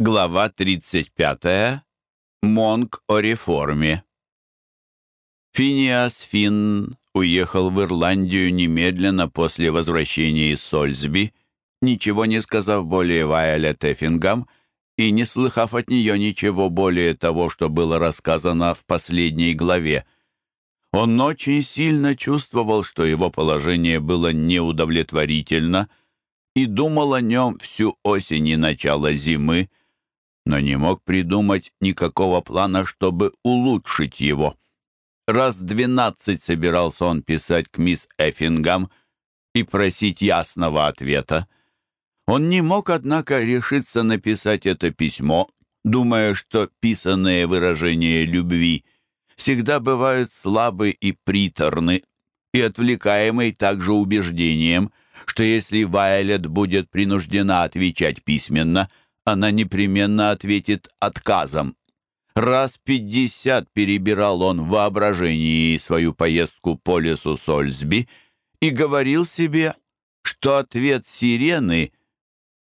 Глава 35. Монг о реформе. Финиас Финн уехал в Ирландию немедленно после возвращения из Сольсби, ничего не сказав более Вайолет Эффингам и не слыхав от нее ничего более того, что было рассказано в последней главе. Он очень сильно чувствовал, что его положение было неудовлетворительно, и думал о нем всю осень и начало зимы, но не мог придумать никакого плана, чтобы улучшить его. Раз двенадцать собирался он писать к мисс Эффингам и просить ясного ответа. Он не мог, однако, решиться написать это письмо, думая, что писанные выражения любви всегда бывают слабы и приторны, и отвлекаемый также убеждением, что если Вайлет будет принуждена отвечать письменно – она непременно ответит отказом. Раз пятьдесят перебирал он в воображении свою поездку по лесу Сольсби и говорил себе, что ответ сирены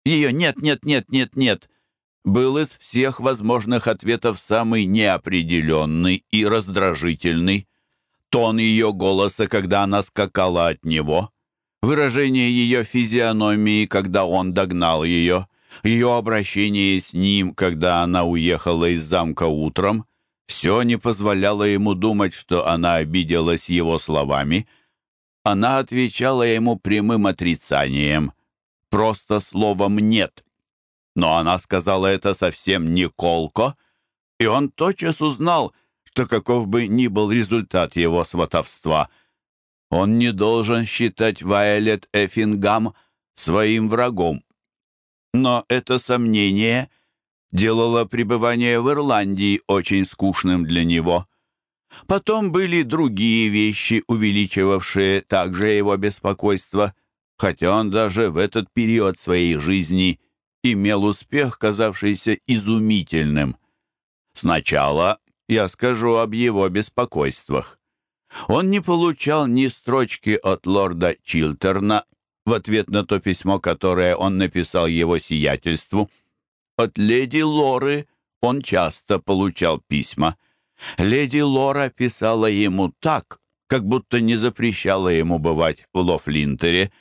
«Ее нет, нет, нет, нет, нет» был из всех возможных ответов самый неопределенный и раздражительный. Тон ее голоса, когда она скакала от него, выражение ее физиономии, когда он догнал ее, ее обращение с ним, когда она уехала из замка утром, все не позволяло ему думать, что она обиделась его словами. Она отвечала ему прямым отрицанием, просто словом «нет». Но она сказала это совсем не колко, и он тотчас узнал, что каков бы ни был результат его сватовства, он не должен считать Вайолет Эффингам своим врагом. Но это сомнение делало пребывание в Ирландии очень скучным для него. Потом были другие вещи, увеличивавшие также его беспокойство, хотя он даже в этот период своей жизни имел успех, казавшийся изумительным. Сначала я скажу об его беспокойствах. Он не получал ни строчки от лорда Чилтерна в ответ на то письмо, которое он написал его сиятельству. От леди Лоры он часто получал письма. Леди Лора писала ему так, как будто не запрещала ему бывать в Лофлинтере,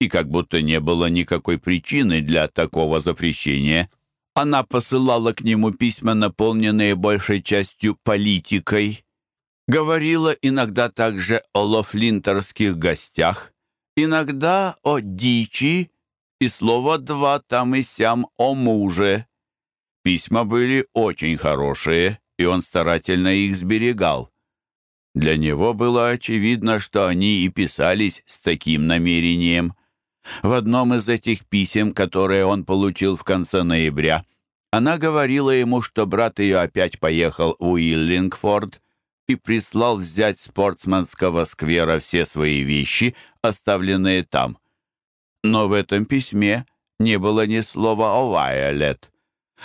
и как будто не было никакой причины для такого запрещения. Она посылала к нему письма, наполненные большей частью политикой, говорила иногда также о лофлинтерских гостях, Иногда о дичи и слово «два» там и сям о муже. Письма были очень хорошие, и он старательно их сберегал. Для него было очевидно, что они и писались с таким намерением. В одном из этих писем, которые он получил в конце ноября, она говорила ему, что брат ее опять поехал в Уиллингфорд и прислал взять с сквера все свои вещи, оставленные там. Но в этом письме не было ни слова о Вайолет.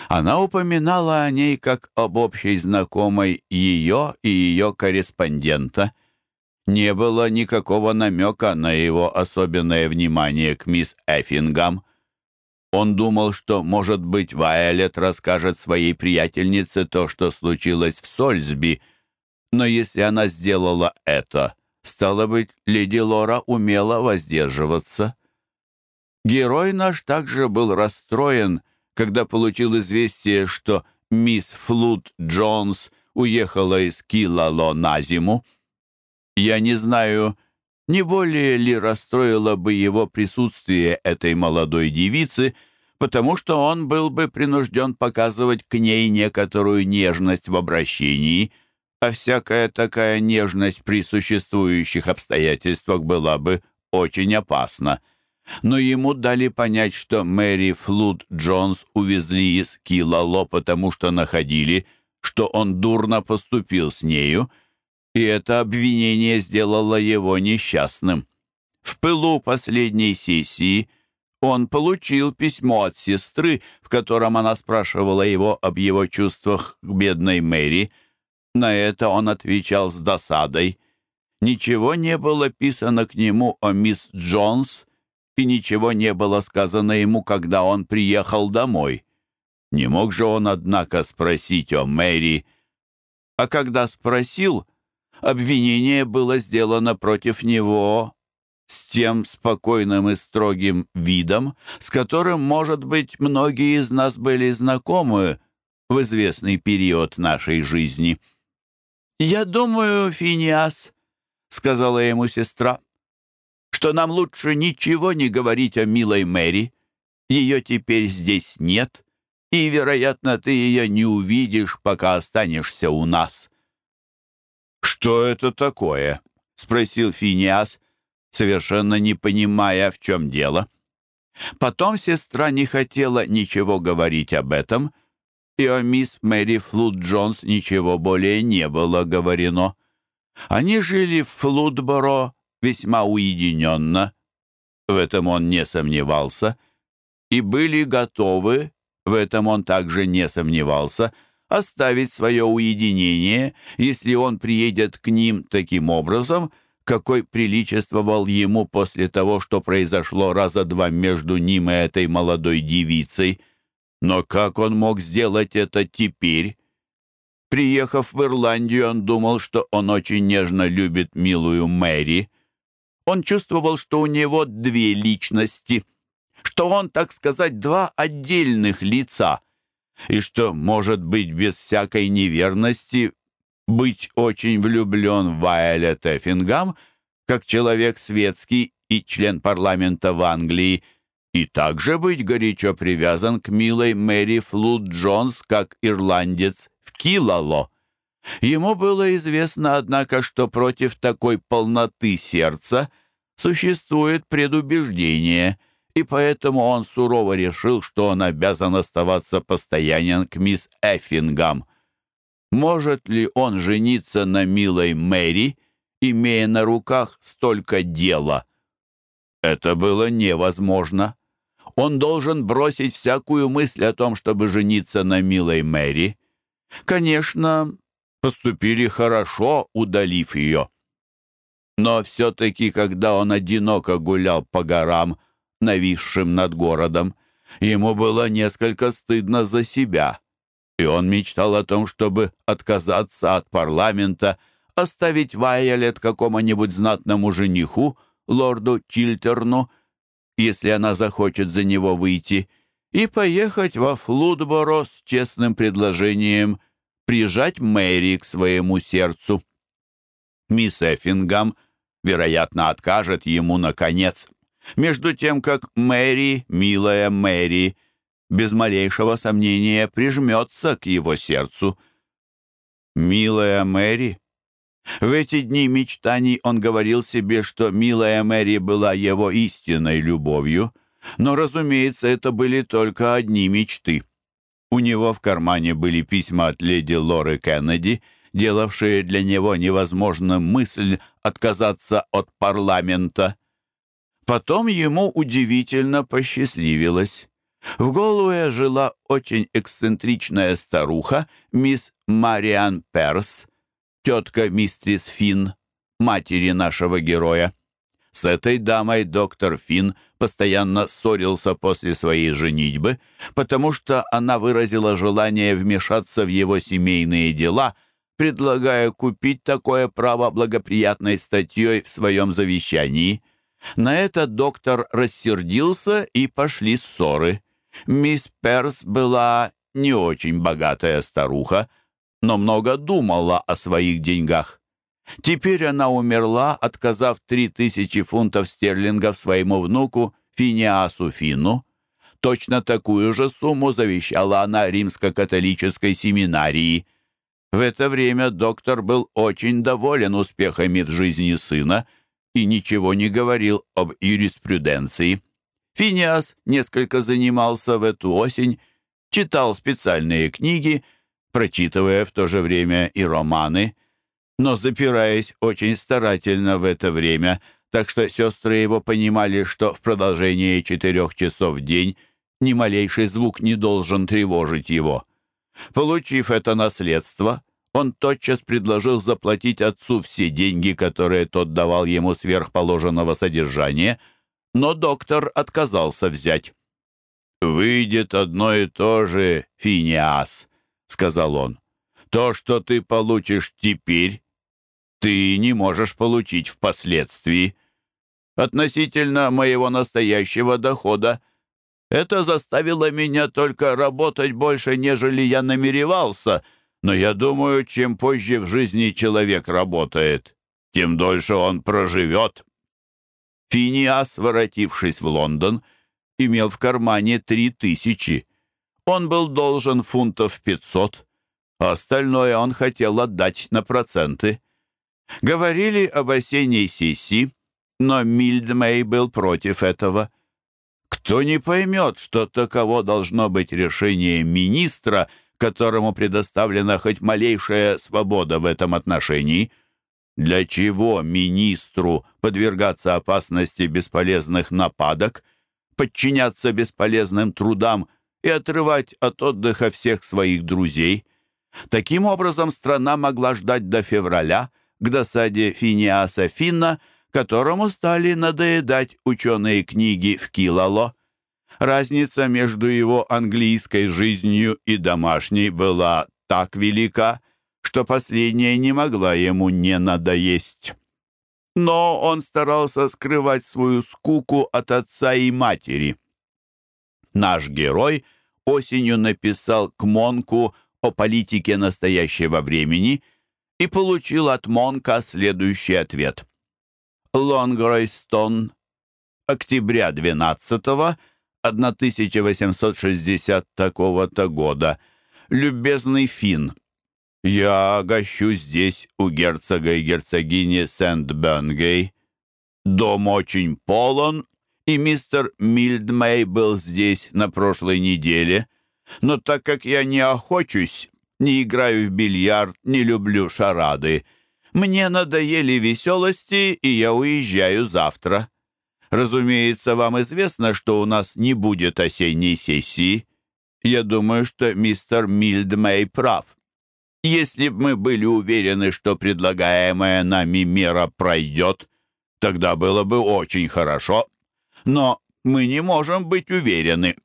Она упоминала о ней как об общей знакомой ее и ее корреспондента. Не было никакого намека на его особенное внимание к мисс Эффингам. Он думал, что, может быть, Вайолет расскажет своей приятельнице то, что случилось в Сольсби, но если она сделала это, стало быть, леди Лора умела воздерживаться. Герой наш также был расстроен, когда получил известие, что мисс Флуд Джонс уехала из Килало на зиму. Я не знаю, не более ли расстроило бы его присутствие этой молодой девицы, потому что он был бы принужден показывать к ней некоторую нежность в обращении, а всякая такая нежность при существующих обстоятельствах была бы очень опасна. Но ему дали понять, что Мэри Флуд Джонс увезли из Килало, потому что находили, что он дурно поступил с нею, и это обвинение сделало его несчастным. В пылу последней сессии он получил письмо от сестры, в котором она спрашивала его об его чувствах к бедной Мэри — на это он отвечал с досадой. Ничего не было писано к нему о мисс Джонс, и ничего не было сказано ему, когда он приехал домой. Не мог же он, однако, спросить о Мэри. А когда спросил, обвинение было сделано против него с тем спокойным и строгим видом, с которым, может быть, многие из нас были знакомы в известный период нашей жизни. «Я думаю, Финиас», — сказала ему сестра, «что нам лучше ничего не говорить о милой Мэри. Ее теперь здесь нет, и, вероятно, ты ее не увидишь, пока останешься у нас». «Что это такое?» — спросил Финиас, совершенно не понимая, в чем дело. Потом сестра не хотела ничего говорить об этом, и о мисс Мэри Флуд Джонс ничего более не было говорено. Они жили в Флудборо весьма уединенно, в этом он не сомневался, и были готовы, в этом он также не сомневался, оставить свое уединение, если он приедет к ним таким образом, какой приличествовал ему после того, что произошло раза два между ним и этой молодой девицей. Но как он мог сделать это теперь? Приехав в Ирландию, он думал, что он очень нежно любит милую Мэри. Он чувствовал, что у него две личности, что он, так сказать, два отдельных лица, и что, может быть, без всякой неверности быть очень влюблен в Вайолет Эффингам, как человек светский и член парламента в Англии, и также быть горячо привязан к милой Мэри Флуд Джонс, как ирландец в Килало. Ему было известно, однако, что против такой полноты сердца существует предубеждение, и поэтому он сурово решил, что он обязан оставаться постоянен к мисс Эффингам. Может ли он жениться на милой Мэри, имея на руках столько дела? Это было невозможно. Он должен бросить всякую мысль о том, чтобы жениться на милой Мэри. Конечно, поступили хорошо, удалив ее. Но все-таки, когда он одиноко гулял по горам, нависшим над городом, ему было несколько стыдно за себя — и он мечтал о том, чтобы отказаться от парламента, оставить Вайолет какому-нибудь знатному жениху, лорду Чилтерну, если она захочет за него выйти, и поехать во Флудборо с честным предложением прижать Мэри к своему сердцу. Мисс Эффингам, вероятно, откажет ему наконец. Между тем, как Мэри, милая Мэри, — без малейшего сомнения прижмется к его сердцу. «Милая Мэри». В эти дни мечтаний он говорил себе, что милая Мэри была его истинной любовью, но, разумеется, это были только одни мечты. У него в кармане были письма от леди Лоры Кеннеди, делавшие для него невозможным мысль отказаться от парламента. Потом ему удивительно посчастливилось. В Голуэ жила очень эксцентричная старуха, мисс Мариан Перс, тетка мистрис Финн, матери нашего героя. С этой дамой доктор Финн постоянно ссорился после своей женитьбы, потому что она выразила желание вмешаться в его семейные дела, предлагая купить такое право благоприятной статьей в своем завещании. На это доктор рассердился, и пошли ссоры. Мисс Перс была не очень богатая старуха, но много думала о своих деньгах. Теперь она умерла, отказав три тысячи фунтов стерлингов своему внуку Финиасу Фину. Точно такую же сумму завещала она римско-католической семинарии. В это время доктор был очень доволен успехами в жизни сына и ничего не говорил об юриспруденции. Финиас несколько занимался в эту осень, читал специальные книги, прочитывая в то же время и романы, но запираясь очень старательно в это время, так что сестры его понимали, что в продолжении четырех часов в день ни малейший звук не должен тревожить его. Получив это наследство, он тотчас предложил заплатить отцу все деньги, которые тот давал ему сверхположенного содержания — но доктор отказался взять. «Выйдет одно и то же, Финиас», — сказал он. «То, что ты получишь теперь, ты не можешь получить впоследствии. Относительно моего настоящего дохода это заставило меня только работать больше, нежели я намеревался, но я думаю, чем позже в жизни человек работает, тем дольше он проживет». Финиас, воротившись в Лондон, имел в кармане три тысячи. Он был должен фунтов пятьсот, а остальное он хотел отдать на проценты. Говорили об осенней сессии, но Мильдмей был против этого. Кто не поймет, что таково должно быть решение министра, которому предоставлена хоть малейшая свобода в этом отношении? Для чего министру подвергаться опасности бесполезных нападок, подчиняться бесполезным трудам и отрывать от отдыха всех своих друзей? Таким образом, страна могла ждать до февраля, к досаде Финиаса Финна, которому стали надоедать ученые книги в Килало. Разница между его английской жизнью и домашней была так велика, что последняя не могла ему не надоесть. Но он старался скрывать свою скуку от отца и матери. Наш герой осенью написал к Монку о политике настоящего времени и получил от Монка следующий ответ. Лонгройстон, октября 12 -го, 1860 такого-то года. Любезный Финн, я гощу здесь у герцога и герцогини Сент-Бенгей. Дом очень полон, и мистер Мильдмей был здесь на прошлой неделе. Но так как я не охочусь, не играю в бильярд, не люблю шарады, мне надоели веселости, и я уезжаю завтра. Разумеется, вам известно, что у нас не будет осенней сессии. Я думаю, что мистер Мильдмей прав. Если бы мы были уверены, что предлагаемая нами мера пройдет, тогда было бы очень хорошо. Но мы не можем быть уверены.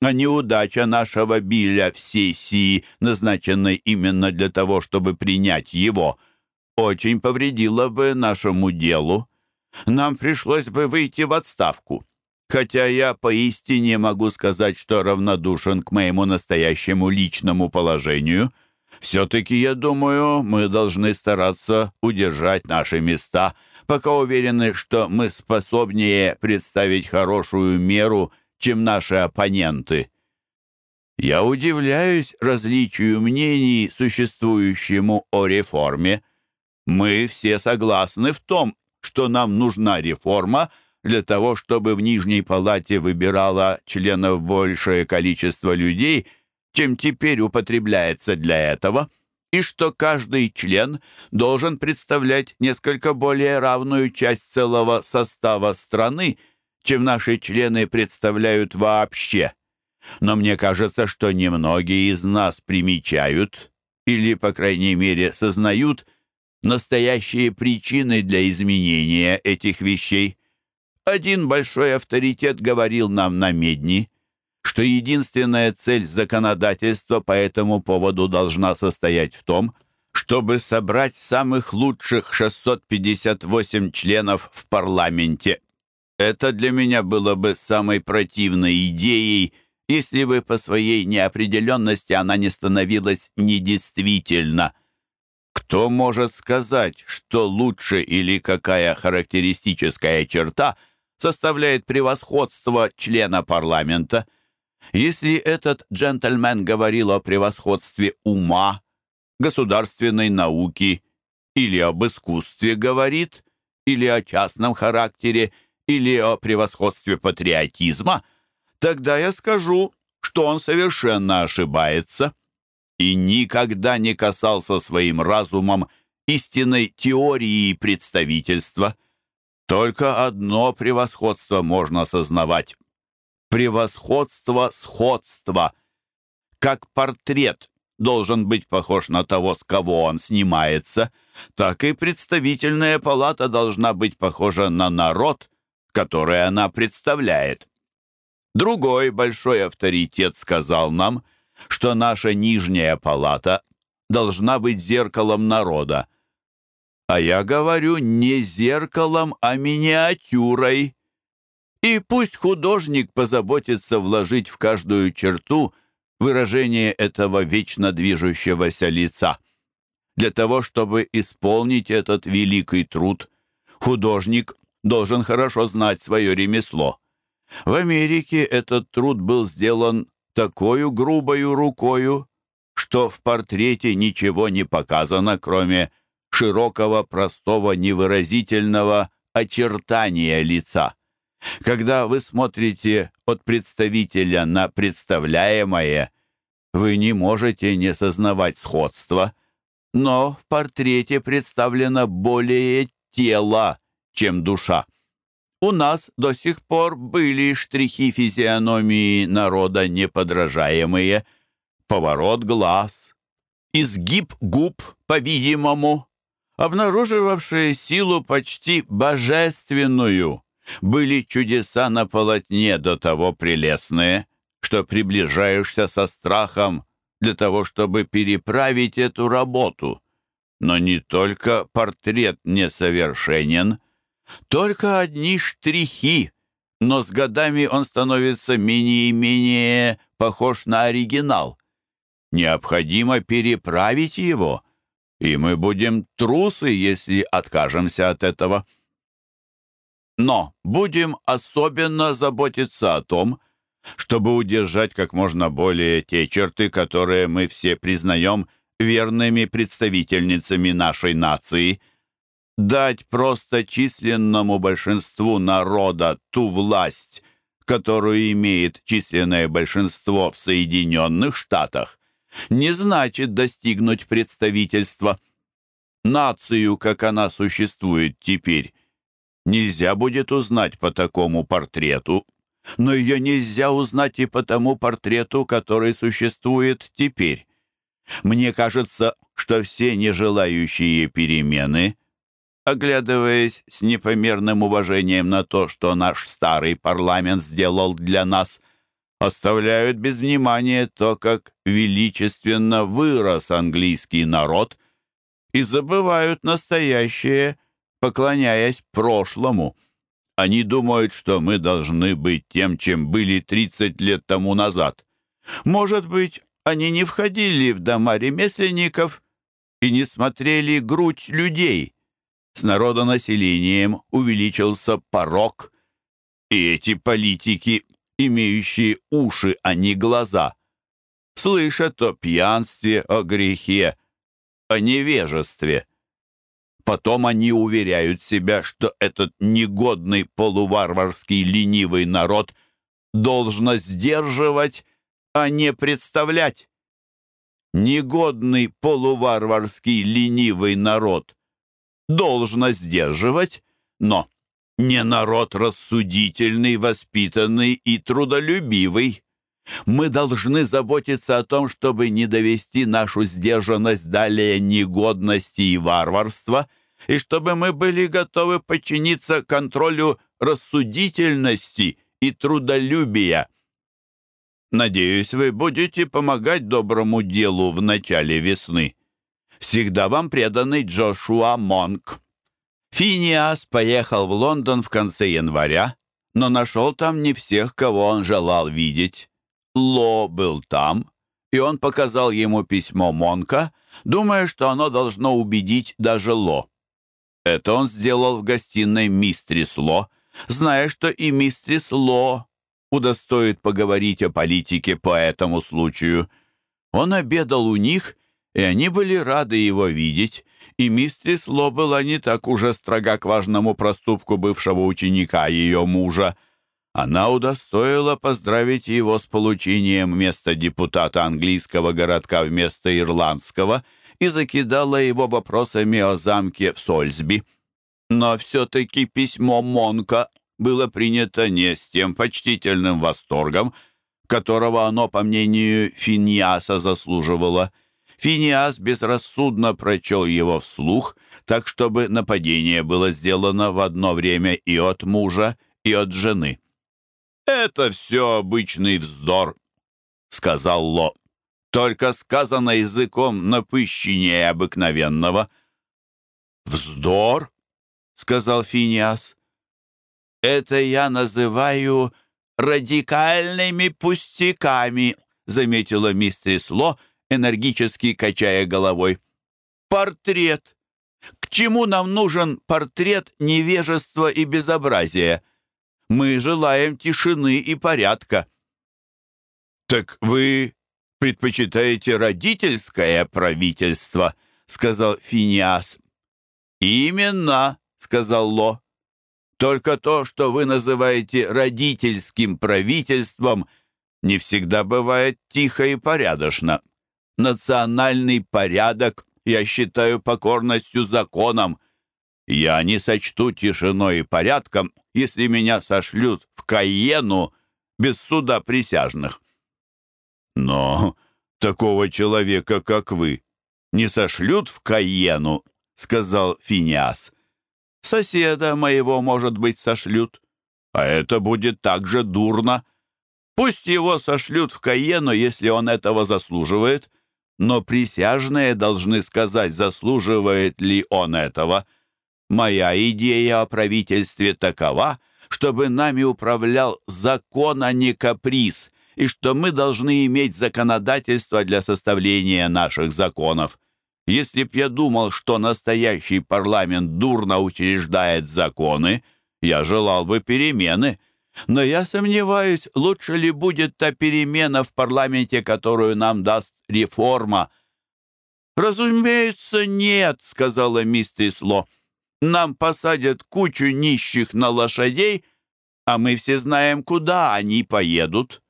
А неудача нашего Билля в сессии, назначенной именно для того, чтобы принять его, очень повредила бы нашему делу. Нам пришлось бы выйти в отставку. Хотя я поистине могу сказать, что равнодушен к моему настоящему личному положению — все-таки, я думаю, мы должны стараться удержать наши места, пока уверены, что мы способнее представить хорошую меру, чем наши оппоненты. Я удивляюсь различию мнений, существующему о реформе. Мы все согласны в том, что нам нужна реформа для того, чтобы в Нижней Палате выбирало членов большее количество людей – чем теперь употребляется для этого, и что каждый член должен представлять несколько более равную часть целого состава страны, чем наши члены представляют вообще. Но мне кажется, что немногие из нас примечают, или, по крайней мере, сознают, настоящие причины для изменения этих вещей. Один большой авторитет говорил нам на медни – что единственная цель законодательства по этому поводу должна состоять в том, чтобы собрать самых лучших 658 членов в парламенте. Это для меня было бы самой противной идеей, если бы по своей неопределенности она не становилась недействительна. Кто может сказать, что лучше или какая характеристическая черта составляет превосходство члена парламента – если этот джентльмен говорил о превосходстве ума, государственной науки или об искусстве говорит, или о частном характере, или о превосходстве патриотизма, тогда я скажу, что он совершенно ошибается и никогда не касался своим разумом истинной теории представительства. Только одно превосходство можно осознавать превосходство сходства. Как портрет должен быть похож на того, с кого он снимается, так и представительная палата должна быть похожа на народ, который она представляет. Другой большой авторитет сказал нам, что наша нижняя палата должна быть зеркалом народа. А я говорю не зеркалом, а миниатюрой. И пусть художник позаботится вложить в каждую черту выражение этого вечно движущегося лица. Для того, чтобы исполнить этот великий труд, художник должен хорошо знать свое ремесло. В Америке этот труд был сделан такой грубою рукою, что в портрете ничего не показано, кроме широкого, простого, невыразительного очертания лица. Когда вы смотрите от представителя на представляемое, вы не можете не сознавать сходства, но в портрете представлено более тело, чем душа. У нас до сих пор были штрихи физиономии народа неподражаемые, поворот глаз, изгиб губ, по-видимому, обнаруживавшие силу почти божественную. Были чудеса на полотне до того прелестные, что приближаешься со страхом для того, чтобы переправить эту работу. Но не только портрет несовершенен — только одни штрихи, но с годами он становится менее и менее похож на оригинал. Необходимо переправить его, и мы будем трусы, если откажемся от этого. Но будем особенно заботиться о том, чтобы удержать как можно более те черты, которые мы все признаем верными представительницами нашей нации – дать просто численному большинству народа ту власть, которую имеет численное большинство в Соединенных Штатах, не значит достигнуть представительства. Нацию, как она существует теперь, нельзя будет узнать по такому портрету, но ее нельзя узнать и по тому портрету, который существует теперь. Мне кажется, что все нежелающие перемены — оглядываясь с непомерным уважением на то, что наш старый парламент сделал для нас, оставляют без внимания то, как величественно вырос английский народ, и забывают настоящее, поклоняясь прошлому. Они думают, что мы должны быть тем, чем были 30 лет тому назад. Может быть, они не входили в дома ремесленников и не смотрели грудь людей — с народонаселением увеличился порог, и эти политики, имеющие уши, а не глаза, слышат о пьянстве, о грехе, о невежестве. Потом они уверяют себя, что этот негодный полуварварский ленивый народ должно сдерживать, а не представлять. Негодный полуварварский ленивый народ должно сдерживать, но не народ рассудительный, воспитанный и трудолюбивый. Мы должны заботиться о том, чтобы не довести нашу сдержанность далее негодности и варварства, и чтобы мы были готовы подчиниться контролю рассудительности и трудолюбия. Надеюсь, вы будете помогать доброму делу в начале весны всегда вам преданный Джошуа Монк. Финиас поехал в Лондон в конце января, но нашел там не всех, кого он желал видеть. Ло был там, и он показал ему письмо Монка, думая, что оно должно убедить даже Ло. Это он сделал в гостиной мистрис Ло, зная, что и мистрис Ло удостоит поговорить о политике по этому случаю. Он обедал у них и они были рады его видеть, и мистрис Ло была не так уже строга к важному проступку бывшего ученика ее мужа. Она удостоила поздравить его с получением места депутата английского городка вместо ирландского и закидала его вопросами о замке в Сольсби. Но все-таки письмо Монка было принято не с тем почтительным восторгом, которого оно, по мнению Финьяса, заслуживало — Финиас безрассудно прочел его вслух, так чтобы нападение было сделано в одно время и от мужа, и от жены. «Это все обычный вздор», — сказал Ло. «Только сказано языком напыщеннее обыкновенного». «Вздор?» — сказал Финиас. «Это я называю радикальными пустяками», — заметила мистерис Ло, энергически качая головой. «Портрет. К чему нам нужен портрет невежества и безобразия? Мы желаем тишины и порядка». «Так вы предпочитаете родительское правительство», — сказал Финиас. «Именно», — сказал Ло. «Только то, что вы называете родительским правительством, не всегда бывает тихо и порядочно. Национальный порядок я считаю покорностью законам. Я не сочту тишиной и порядком, если меня сошлют в Каену без суда присяжных. Но такого человека, как вы, не сошлют в Каену, сказал Финиас. Соседа моего, может быть, сошлют, а это будет так же дурно. Пусть его сошлют в Каену, если он этого заслуживает, но присяжные должны сказать, заслуживает ли он этого. Моя идея о правительстве такова, чтобы нами управлял закон, а не каприз, и что мы должны иметь законодательство для составления наших законов. Если б я думал, что настоящий парламент дурно учреждает законы, я желал бы перемены, но я сомневаюсь, лучше ли будет та перемена в парламенте, которую нам даст реформа. «Разумеется, нет», — сказала мистерис Ло. «Нам посадят кучу нищих на лошадей, а мы все знаем, куда они поедут».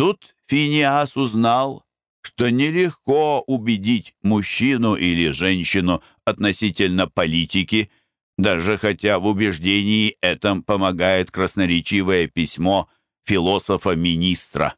Тут Финиас узнал, что нелегко убедить мужчину или женщину относительно политики — даже хотя в убеждении этом помогает красноречивое письмо философа-министра.